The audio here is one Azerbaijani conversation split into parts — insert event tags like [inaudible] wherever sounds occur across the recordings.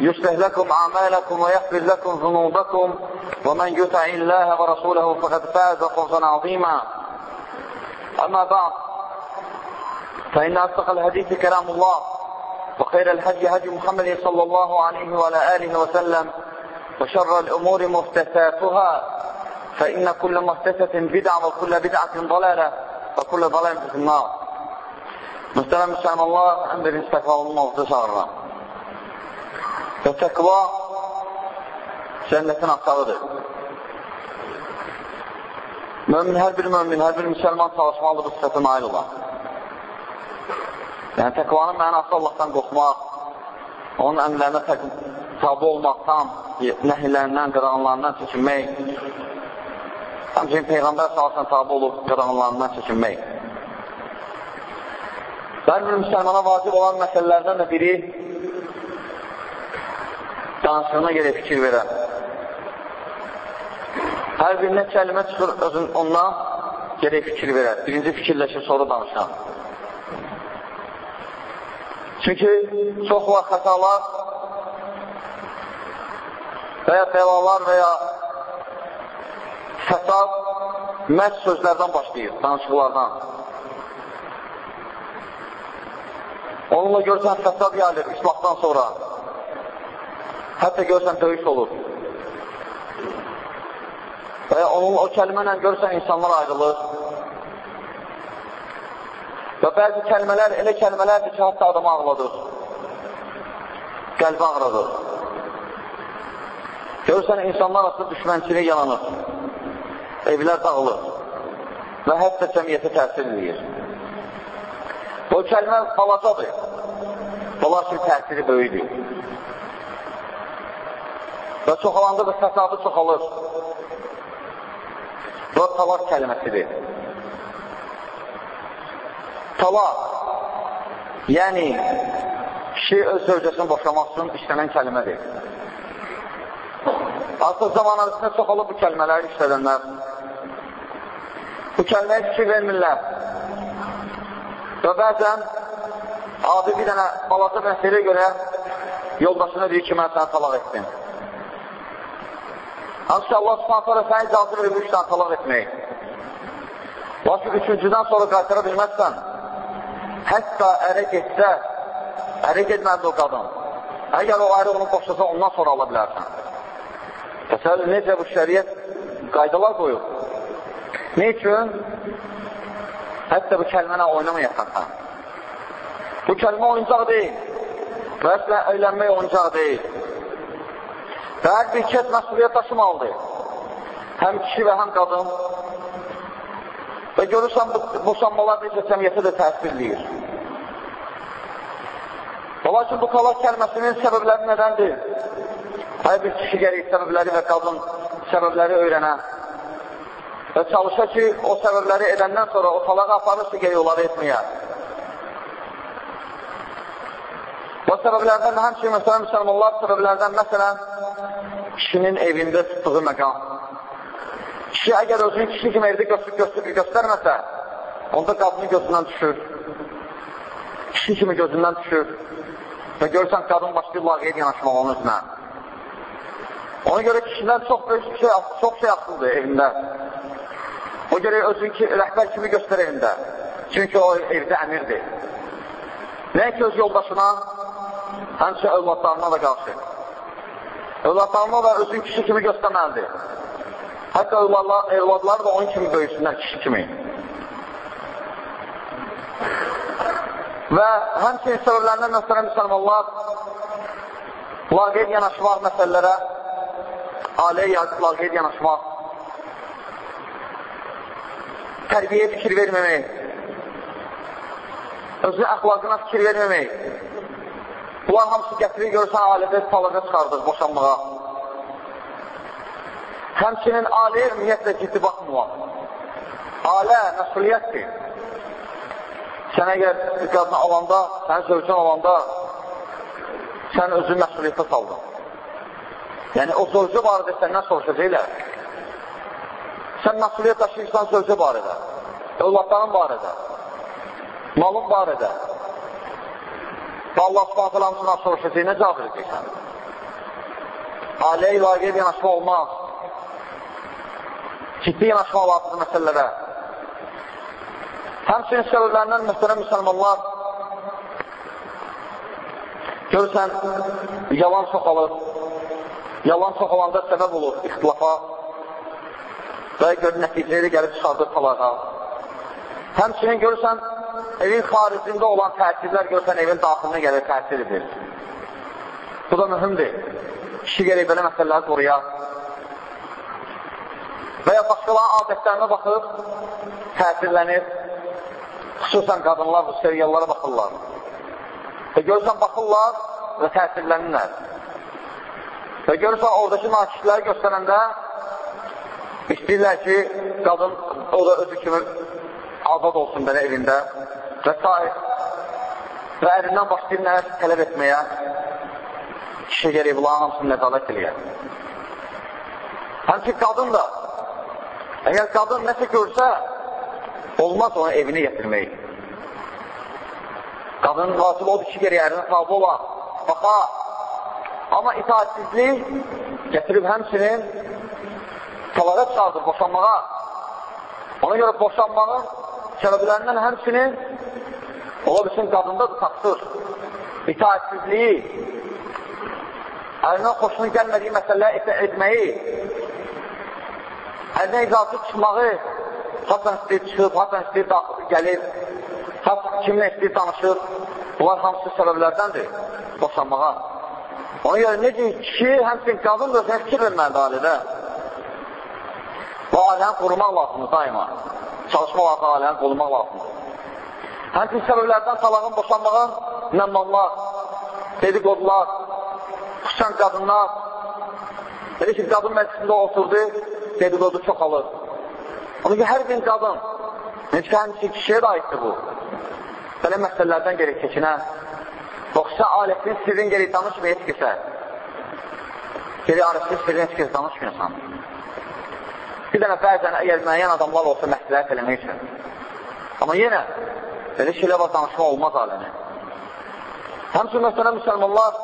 يصلح لكم أعمالكم ويغفر لكم ذنوبكم. ومن يطع الله ورسوله فقد فاز فوزا عظيما. أما بعد فإن أصدق الحديث كلام الله وخير الهدي هدي محمد صلى الله عليه وعلى آله وسلم وشر الأمور محدثاتها فإن كل محدثة بدعة وكل بدعة ضلالة وكل ضلالة في النار. Müstələm müsəlmanlar, ən birinci təqvalının oldu çağırıram. Və təqva cənnətin axtarıdır. Mömin, hər bir mömin, hər bir müsəlman çalışmalıdır bu sifətə nail olan. Yəni, təqvanın mənası Allahdan qorxmaq, onun əmrlərinə tabi olmaqdan, nəhillərindən, qırağınlarından çəkinmək, həmçinin Peyğəmbər salsın tabi olub qırağınlarından çəkinmək. Hər bir müsəlmana vacib olan məsələlərdən də biri danışığına görə fikir verər. Hər birinə kəlmə çıxır özün ondan gerək fikir verər. Birinci fikirləşir, sonra danışan. Çünki çox var xətalar və ya bəlalar və ya fəsad məhz sözlərdən başlayır, danışıqlardan. Onunla görsən fəsad yayılır İslamdan sonra. Hətta görsən döyüş olur. Və onunla o kəlmə ilə görsən insanlar ayrılır. Və bəzi kəlmələr elə kəlmələrdir ki, hətta adamı ağladır. Qəlbi ağradır. Görsən insanlar arasında düşmənçilik yalanır. Evlər dağılır. Və hətta cəmiyyətə təsir edir. O kəlmə balacadır. Lakin təsiri böyüdür. Və çoxalanda da fəsadı çoxalır. Və talaq kəlməsidir. Talaq, yəni kişi öz zövcəsini boşamaq üçün işlənən kəlmədir. Artıq zaman arasında çoxalıb bu kəlmələri işlədənlər. Bu kəlməyə fikir vermirlər. Və bəzən adi bir dənə balaca məsələ görə yoldaşına deyir ki, mən səni talaq etdim. Hansı Allah subhanətlərə səni icazı dənə talaq etmək. Lakin üçüncüdən sonra qaytara bilməzsən, hətta ərə getsə, ərə getməlidir o qadın. Əgər o ayrı onu boşlasa, ondan sonra ala bilərsən. Təsəvvür, necə bu şəriyyət qaydalar qoyub? Ne üçün? Hətta bu kəlmənə oynamayasan sən. Bu kəlmə oyuncaq deyil. Və əslən əylənmək oyuncaq deyil. Hər bir kəs məsuliyyət daşımalıdır. Həm kişi və həm qadın. Və görürsən, bu boşanmalar necə cəmiyyətə də təsirləyir. Lakin bu talaq kəlməsinin səbəbləri nədəndir? Hər bir kişi gəlir səbəbləri və qadın səbəbləri öyrənə və çalışa ki, o səbəbləri edəndən sonra o talağı aparırsa gəlir onları etməyə. O səbəblərdən də həmçinin, məsələn, müsəlmanlar səbəblərdən, məsələn, kişinin evində tutduğu məqam. Kişi əgər özünü kişi kimi evdə göstər, göstər, göstərməsə, onda qadının gözündən düşür. Kişi kimi gözündən düşür. Və görürsən, qadın başlayır lağiyyə yanaşmaq onun üzrə. Ona görə kişilər çox böyük şey, çox şey asıldır evində. O görə özünü ki, rəhbər kimi göstər evində. Çünki o evdə əmirdir. Nəyə ki, öz yoldaşına, həmçə övladlarına da qarşı. Övladlarına da özün kişi kimi göstərməlidir. Hətta evladları da onun kimi böyüsünlər, kişi kimi. Və həmçinin səbəblərindən məsələn müsəlmanlar laqeyd yanaşmaq məsələlərə, ailəyə laqeyd yanaşmaq, tərbiyə fikir verməmək, özü əxlaqına fikir verməmək. Bunlar hamısı gətirir, görürsən, ailədə talaqa çıxardır boşanmağa. Həmçinin ailəyə ümumiyyətlə ciddi baxmamaq. Ailə məsuliyyətdir. Sən əgər qadını alanda, sənin sövcən alanda, sən özünü məsuliyyətə saldın. Yəni, o sövcə barədə səndən soruşacaqlar. Sən məsuliyyət daşıyırsan sövcə barədə, övladların barədə, malın barədə. Və Allah subhanətə hamısından soruşacaq, nə cavab edəcəksən? Ailəyə ilaqəyə yanaşma olmaz. Ciddi yanaşma lazımdır məsələlərə. Həmçinin səbəblərindən mühtərəm müsəlmanlar görürsən, yalan çox alır. Yalan çox olanda səbəb olur ixtilafa və gör, nəticələri gəlib çıxardır talağa. Həmçinin görürsən, evin xaricində olan təsirlər görürsən, evin daxilinə gəlir, təsir edir. Bu da mühümdir. Kişi gerək belə məsələləri qoruyar. Və ya başqalarının adətlərinə baxıb təsirlənir. Xüsusən qadınlar bu seriallara baxırlar. Və görürsən, baxırlar və təsirlənirlər. Və görürsən, oradakı nakişləri göstərəndə istəyirlər ki, qadın o da özü kimi azad olsun belə evində və s. Və ərindən başlayır nəyə tələb etməyə kişi gerək bunların hamısını nəzarət eləyər. Həmçin qadın da, əgər qadın nəsə görsə, olmaz onu evinə yetirmək. Qadının vacib odur ki, geri ərinə tabi ola, baxa. Amma itaatsizlik gətirib həmsinin talağa çıxardır, boşanmağa. Ona görə boşanmağın səbəblərindən həmsinin ola bilsin qadındadır taksır. İtaatsizliyi, ərinə xoşunun gəlmədiyi məsələləri etməyi, ərinə icazı çıxmağı, haçan istəyir çıxıb, haçan istəyir gəlir, haç kimlə istəyir danışır. Bunlar hamısı səbəblərdəndir boşanmağa. Ona görə necə kişi, həmçin qadın da sən fikir verməlidir ailədə. Və ailəni qorumaq lazımdır daima. Çalışmaq lazım, ailəni qorumaq lazımdır. Həmçin səbəblərdən talağın, boşanmağın nəmmanlar, dedikodular, xüsusən qadınlar. Dedi ki, qadın məclisində oturdu, dedikodu çox alır. Ona ki, hər bir qadın, necə həmçi kişiyə də aiddir bu. Belə məsələlərdən gerək keçinə, yoxsa alətinin sirrin gerək danışmaya heç kəsə. Gerək alətinin sirrin heç kəsə danışmıyorsan. Bir dənə bəzən əgər müəyyən adamlar olsa məsləhət eləmək üçün. Amma yenə, belə şeylər var, danışma olmaz aləmi. Həmçin, məsələn, müsəlmanlar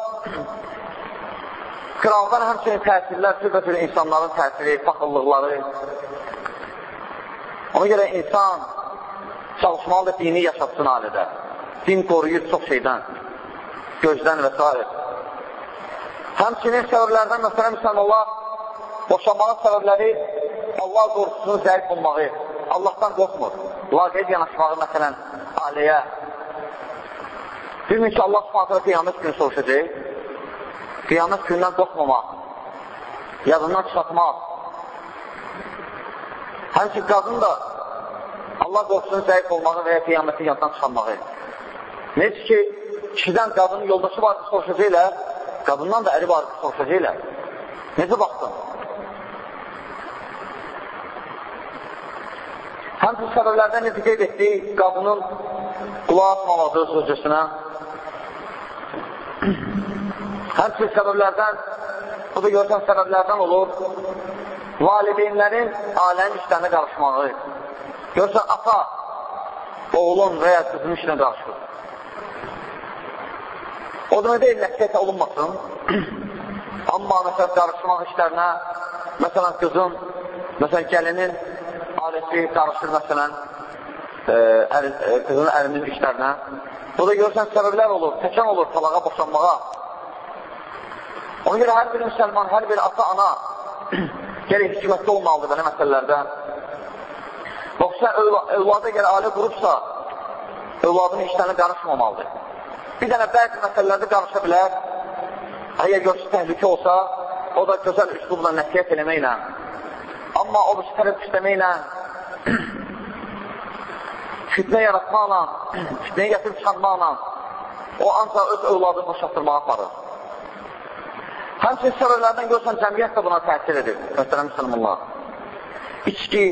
kraldan həmçinin təsirlər, türbə-türlü insanların təsiri, paxıllıqları, Ona görə insan çalışmalıdır dini yaşatsın ailədə. Din qoruyur çox şeydən, gözdən və s. Həmçinin səbəblərdən məsələn, müsəlmanlar boşanmanın səbəbləri Allah qorxusunu zərb olmağı, Allahdan qorxmur. Laqeyd yanaşmağı məsələn ailəyə. Bilmin ki, Allah subhanətlə qiyamət günü soruşacaq. Qiyamət gündən qorxmamaq, yadından çıxatmaq, Həmçin qadın da Allah qorxusunu zəif olmağı və ya qiyaməti yaddan çıxanmağı. Necə ki, kişidən qadının yoldaşı var ki, soruşacaqlər, qadından da əri var ki, soruşacaqlər. Necə baxdın? Həmçin səbəblərdən necə qeyd etdik, qadının qulaq asmamağı sözcüsünə. Həmçin səbəblərdən, bu da görsən səbəblərdən olur, valideynlərin alənin işlərinə qarışmağı. Görsən, ata oğlun və ya qızın işinə qarışır. O nə deyil, nəqsət olunmasın. [clears throat] Amma məsələn, qarışmaq işlərinə, məsələn, qızın, məsələn, gəlinin aləsi qarışır, məsələn, e, əri, e, qızın ərinin işlərinə. Bu da görsən, səbəblər olur, təkan olur talağa boşanmağa. Ona görə hər bir müsəlman, hər bir ata, ana [clears throat] Gələk hikmətli olmalıdır belə məsələlərdə. Yoxsa övlada gələ ailə qurubsa, övladın işlərini qarışmamalıdır. Bir dənə bəzi məsələlərdə qarışa bilər. Əgər görsə təhlükə olsa, o da gözəl üslubla nəsiyyət eləməklə, amma o bir tərəf işləməklə, fitnə yaratmaqla, fitnəyə gətirib çıxarmaqla, o ancaq öz övladını boşatdırmağa aparır. Həmçin səbəblərdən görsən, cəmiyyət də buna təsir edir, möhtərəm müsəlmanlar. İçki,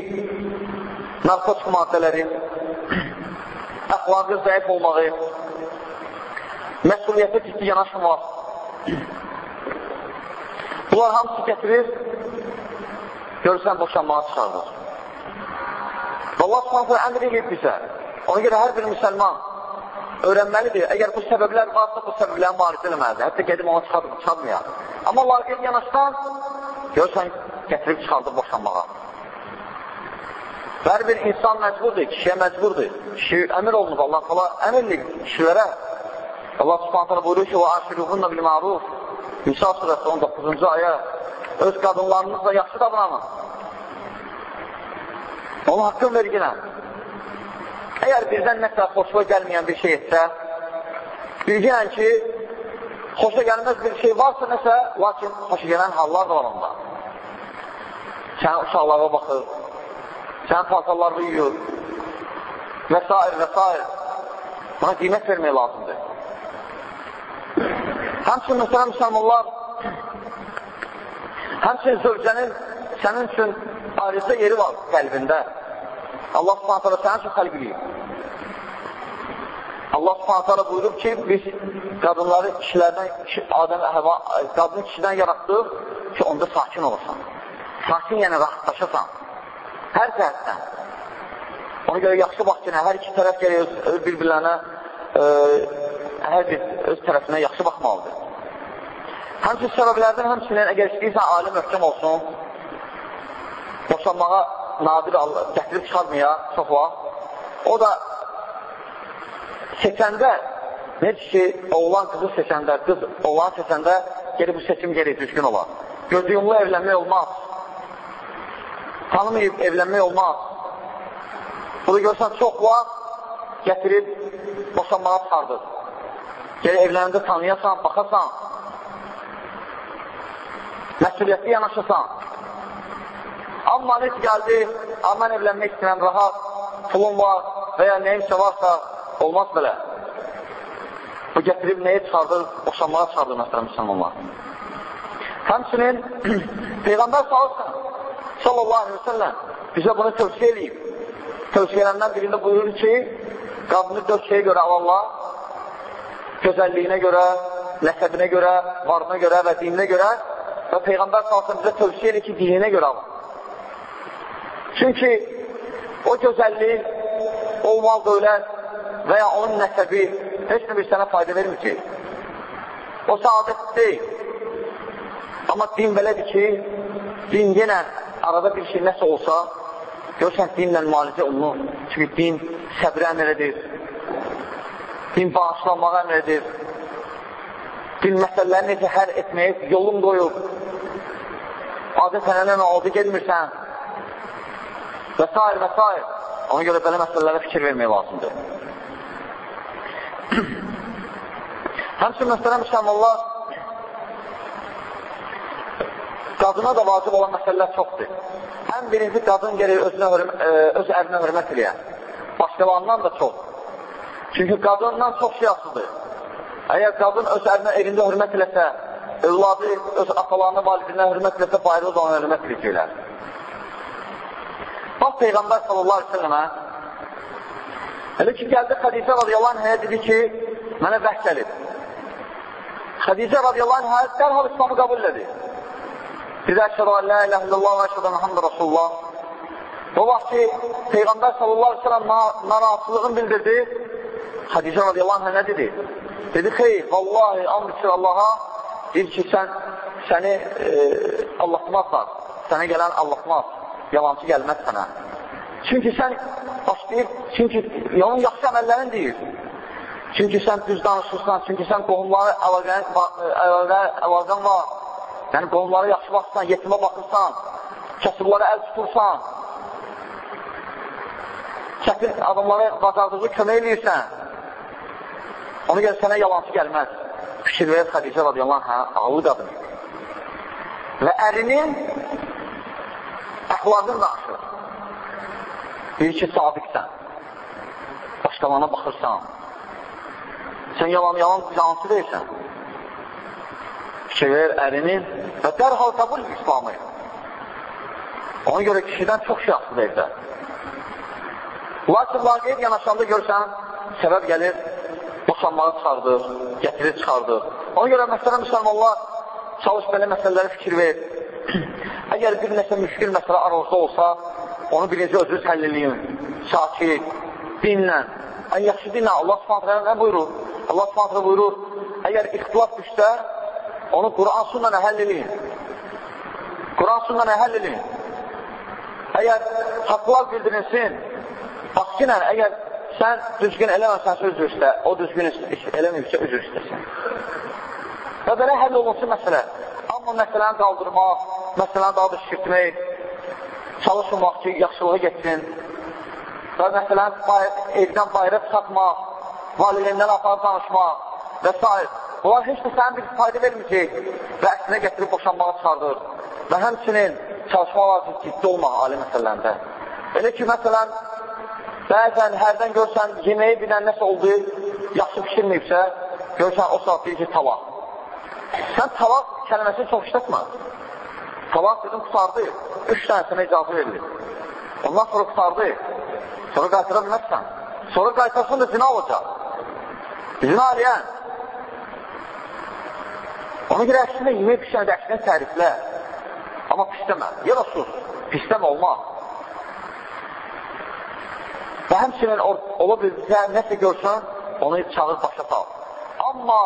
narkotik maddələri, əxlaqı zəif olmağı, məsuliyyətə ciddi yanaşmamaq. Bunlar hamısı gətirir, görürsən, boşanmağa çıxardır. Allah subhanətlə əmr eləyib bizə. Ona görə hər bir müsəlman öyrənməlidir. Əgər bu səbəblər varsa, bu səbəblərin marifə eləməlidir. Hətta gedib ona çıxad çıxadmayar. Amma laqiyyət yanaşsan, görsən, gətirib çıxardır boşanmağa. Hər bir insan məcburdur, kişiyə məcburdur. Kişi əmir olunub, Allah qala əmirlik kişilərə. Allah subhanətlə buyuruyor ki, o aşiruhunla bil maruf. Nisa surəsi 19-cu aya öz qadınlarınızla yaxşı davranın. Onun haqqın verginə. Əgər birdən nəsə xoşuna gəlməyən bir şey etsə, bilginən ki, xoşa gəlməz bir şey varsa nəsə, lakin xoşa gələn hallar da var onda. Sən uşaqlara baxır, sən paltarlarını yuyur və s. və s. Buna qiymət vermək lazımdır. Həmçin, məsələn, müsəlmanlar, həmçin zövcənin sənin üçün ayrıca yeri var qəlbində. Allah subhanətələ sənin üçün xəlq edib. Allah subhanətələ buyurub ki, biz qadınları kişilərdən, Adəm, həva, qadını kişidən yaratdıq ki, onda sakin olasan. Sakin yəni rahatlaşasan. Hər cəhətdən. Ona görə yaxşı bax ki, hər iki tərəf gəlir öz bir-birlərinə e, hər bir öz tərəfinə yaxşı baxmalıdır. Həmçin səbəblərdən həmçinin əgər istəyirsən alim möhkəm olsun, boşanmağa nadir gətirib çıxarmaya çox vaxt, o da seçəndə, necə ki, oğlan qızı seçəndə, qız oğlan seçəndə geri bu seçim geri düzgün olar. Gözüyumlu evlənmək olmaz. Tanımayıb evlənmək olmaz. Bunu görsən çox vaxt gətirib boşanmağa çıxardır. Geri evləndə tanıyasan, baxasan, məsuliyyətli yanaşasan. Amma necə gəldi, mən evlənmək istəyirəm, rahat, pulum var və ya neyimsə varsa, Olmaz belə. Bu gətirib nəyə çıxardır? Boşanmağa çıxardır məsələn müsəlmanlar. Həmçinin [clears throat] Peyğəmbər sallallahu aleyhi ve sellem bizə bunu tövsiyə edib. Tövsiyələrindən birində buyurur ki, qadını dörd şeyə görə Allah, gözəlliyinə görə, nəsəbinə görə, varına görə və dininə görə və Peyğəmbər sallallahu bizə tövsiyə edir ki, dininə görə Allah. Çünki o gözəllik, olmal dövlət, və ya onun nəsəbi heç bir sənə fayda verməyəcək. O saadət deyil. Amma din belədir ki, din yenə arada bir şey nəsə olsa, görsən dinlə müalicə olunur. Çünki din səbrə əmr edir. Din bağışlanmağa əmr edir. Din məsələləri necə hər etməyə yolun qoyub. Adət sənənə oldu gedmirsən. Və s. və s. Ona görə belə məsələlərə fikir vermək lazımdır. [clears throat] Həmçin məsələn, müsəlmanlar qadına da vacib olan məsələlər çoxdur. Ən birinci qadın gəlir özünə e, öz ərinə hörmət eləyər. Başqalarından da çox. Çünki qadından çox şey asılıdır. Əgər qadın öz ərinə elində hörmət eləsə, övladı öz atalarına, validinə hörmət eləsə, bayırı da ona hörmət eləyəcəklər. Bax, Peyğəmbər sallallahu aleyhi ve səlləmə Elə ki, gəldi Xədicə radiyallahu anhəyə dedi ki, mənə vəh gəlib. Xədicə radiyallahu anhə dərhal İslamı qəbul edir. Dedi, əşhədə lə ilə illallah və əşhədə Muhammed Rasulullah. O vaxt ki, Peyğəmbər sallallahu aleyhi ve sellem narahatsızlığını bildirdi, Xədicə radiyallahu anhə nə dedi? Dedi, xeyr, vallahi, and içir Allaha, deyir ki, sən, səni e, Allahmazlar, sənə gələn Allahmaz, yalancı gəlməz sənə. Çünki sən başlayıb, çünki onun yaxşı əməllərini deyir. Çünki sən düz danışırsan, çünki sən qohumları əlaqən var, yəni qohumları yaxşı baxırsan, yetimə baxırsan, kasıblara əl tutursan, çətin adamlara bacardığı kömək eləyirsən, ona görə sənə yalancı gəlməz. Fikir verir Xədicə radiyallahu hə, ağlı qadın. Və ərinin əxlaqını danışır. Deyir ki, sadiqsən. Başqalana baxırsan. Sən yalan, yalan, yalansı deyirsən. Fikir verir ərinin və dərhal qəbul İslamı. Ona görə kişidən çox şey asıdır evdə. Lakin vaqiyyət yanaşanda görsən, səbəb gəlir, boşanmağı çıxardır, gətirir, çıxardır. Ona görə məsələ müsəlmanlar çalış belə məsələləri fikir ver. [clears throat] Əgər bir nəsə müşkül məsələ aranızda olsa, onu birinci özünüz həll edin. Sakit, dinlə. Ən yaxşı dinlə. Allah subhanətlə nə buyurur? Allah subhanətlə buyurur, əgər ixtilaf düşsə, onu Quran sunla həll edin. Quran sunla həll edin. Əgər haqlar bildirilsin, Aksine əgər sən düzgün eləməsənsə üzr istə, o düzgün eləməyibsə üzr istəsin. Və belə həll olunsun məsələ. Amma məsələni qaldırmaq, məsələni daha da şirtmək, çalışmaq ki, yaxşılığa getsin və məsələn evdən bayra çıxartmaq, valideyndən aparıb danışmaq və s. Bunlar heç də sənin bir fayda verməyəcək və əksinə gətirib boşanmağa çıxardır. Və həmçinin çalışmaq lazım ciddi olmaq ali məsələlərində. Elə ki, məsələn, Bəzən hərdən görsən, yeməyi bilən nəsə oldu, yaxşı pişirməyibsə, görsən o saat deyir ki, talaq. Sən talaq kəlməsini çox işlətmə. Talaq dedim, qutardı. Üç dənə sənə icazı verilir. Ondan sonra qutardı. Sonra qaytıra bilməzsən. Sonra qaytarsan da zina olacaq. Zina eləyən. Ona görə əksində yemək pişirən də əksində təriflə. Amma pisləmə. Ya da sus. Pisləmə olmaz. Və həmçinin ola bilsə, nəsə görsən, onu çağır başa sal. Amma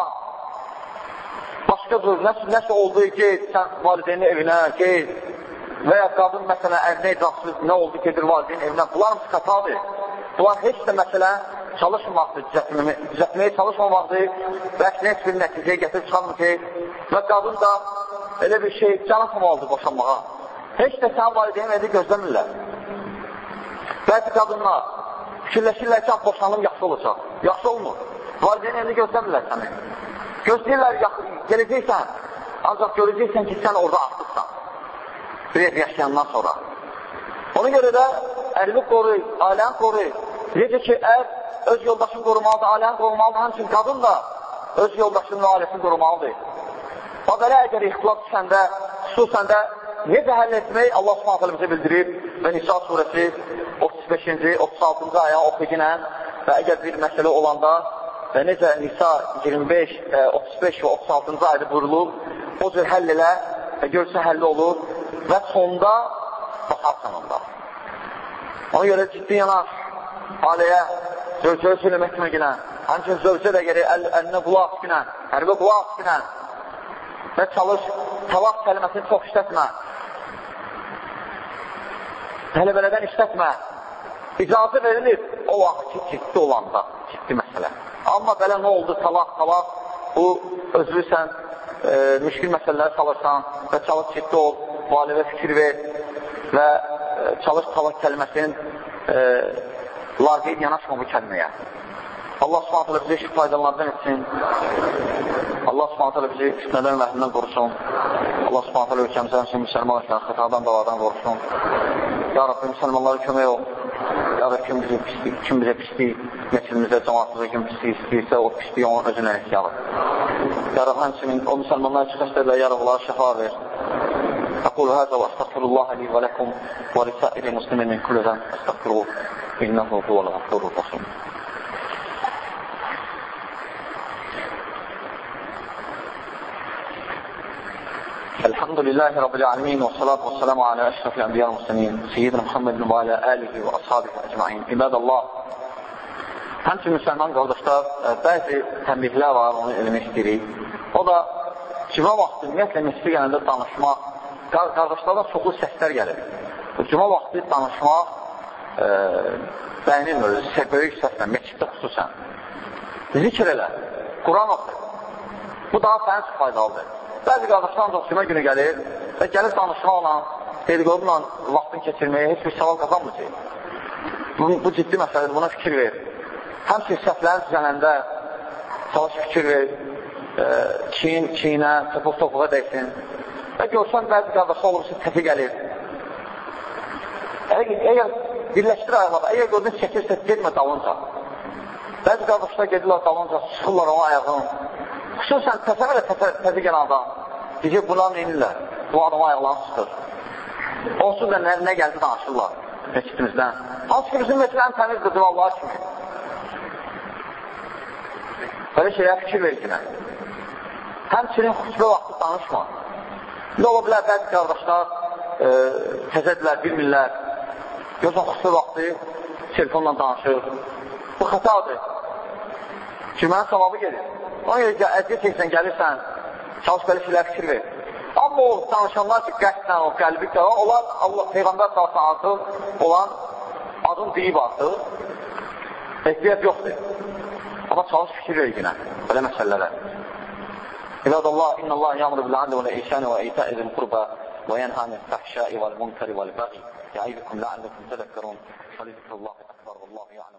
başqa cür, nəsə, nəsə oldu ki, sən valideynin evinə, ki, və ya qadın məsələn ərinə icazsız nə oldu gedir valideynin evinə, bunlar mı xətadır? Bunlar heç də məsələ çalışmaqdır, düzətməyə çalışmamaqdır və əksinə heç bir nəticəyə gətirib çıxarmır ki, və qadın da elə bir şey can atmamalıdır boşanmağa. Heç də sən valideynin evi gözləmirlər. Bəzi qadınlar fikirləşirlər ki, boşanım yaxşı olacaq. Yaxşı olmur. Valideyn elini gözləmirlər səni. Gözləyirlər, gələcəksən, ancaq görəcəksən ki, sən orada artıqsan. Bir ev yaşayandan sonra. Ona görə də ərini qoruyur, ailəni qoruyur. Necə ki, ər öz yoldaşını qorumalıdır, ailəni qorumalıdır, həmçin qadın da öz yoldaşının və ailəsini qorumalıdır. O belə əgər ixtilaf düşəndə, xüsusən də necə həll etmək Allah Subhanahu bizə bildirib və Nisa surəsi 35-ci, 36-cı aya oxuyunən və əgər bir məsələ olanda və necə Nisa 25, 35 və 36-cı ayda buyurulub, o cür həll elə və görsə həlli olur və sonda baxarsan onda. Ona görə ciddi yanaş ailəyə, zövcəyə söyləmək kimi günə, həmçin zövcə də gəlir əl, əlinə qulaq günə, hərbə qulaq günə və çalış, talaq kəlməsini çox işlətmə. Tələbələrdən işlətmə. İcazə verilir o vaxt ki, ciddi olanda, ciddi məsələ. Amma belə nə oldu, talaq, talaq, bu özlüsən, e, müşkil məsələləri salırsan və çalış ciddi ol, valivə fikir ver və e, çalış talaq kəlməsinin e, laqeyd yanaşma bu kəlməyə. Allah subhanətələ bizi işi faydalardan etsin. Allah subhanətələ bizi fitnədən və əhlindən qorusun. Allah subhanətələ ölkəmizə həmsin müsəlman üçün xətadan, davadan qorusun. Ya Rabbi, müsəlmanlara kömək ol. Ya Rabbi, kim bizə pislik, kim bizə pislik, nəsilmizə, cəmatımıza kim pislik istəyirsə, o pisliyi onun özünə ehtiyarı. Ya Rabbi, həmsinin o müsəlmanlar üçün xəstələrlə, ya Rabbi, onlara şəfa ver. أقول هذا وأستغفر الله لي ولكم ولسائر المسلمين من كل ذنب أستغفروه إنه هو الغفور الرحيم الحمد لله رب العالمين والصلاة والسلام على أشرف الأنبياء والمرسلين سيدنا محمد وعلى آله وأصحابه أجمعين عباد الله Həmçin müsəlman qardaşlar, bəzi təmbihlər var, onu eləmək istəyirik. O da cümə vaxtı, ümumiyyətlə, məsələ gələndə danışmaq, qardaşlardan çoxlu səslər gəlir. Cümə vaxtı danışmaq e, bəyənilmir, böyük səslə, məsciddə xüsusən. Zikr elə, Quran oxu. Bu daha sənin üçün faydalıdır. Bəzi qardaşlar ancaq cümə günü gəlir və gəlir danışmaqla, dediqodla vaxtını keçirməyə heç bir savab qazanmayacaq. Bu, bu ciddi məsələdir, buna fikir ver. Həmçin səhvlərin düzənəndə çalış fikir ver, e, çiyin, çiyinə, topuq topuğa dəysin. Və görsən, bəzi qardaşı olursa, təfi gəlir. Əgər, əgər birləşdir ayaqları, əgər gördün çəkirsə, getmə dalınca. Bəzi qardaşlar gedirlər dalınca, sıxırlar onun ayağını. Xüsusən təsəvvür et təfi gələn adam. Deyəcək, bunlar neynirlər? Bu adamın ayaqlarını sıxır. Onsuz da nə, nə gəldi danışırlar meçidimizdən. Hansı ki, bizim meçidlərin təmizdir, duvallar kimi. Belə şeylər fikir verginə. Həmçinin xüsbə vaxtı danışma. Ne ola bilər, bəzi qardaşlar e, təzədirlər, bilmirlər. Görsən, xüsusi vaxtı telefonla danışır. Bu xətadır. Ki, mənin savabı gelir. Ona görə əziyyət etsən, gəlirsən, Çalış belə şeylər fikir ver. Amma o danışanlar ki, qəsdən o qəlbi qəlbi, onlar Allah Peyğəmbər salsa artıq olan adın deyib artıq. Ehtiyyət yoxdur. Amma çalış fikir ver yenə belə məsələlərə. İbadallah, inna Allah yamru bil adli və ihsani və ita'i zil qurba və yanha anil fahşai vəl munkari vəl bəği. Yəidukum la'allakum tədəkkərun. Fəlizikrullah əkbar və Allah ya'lam.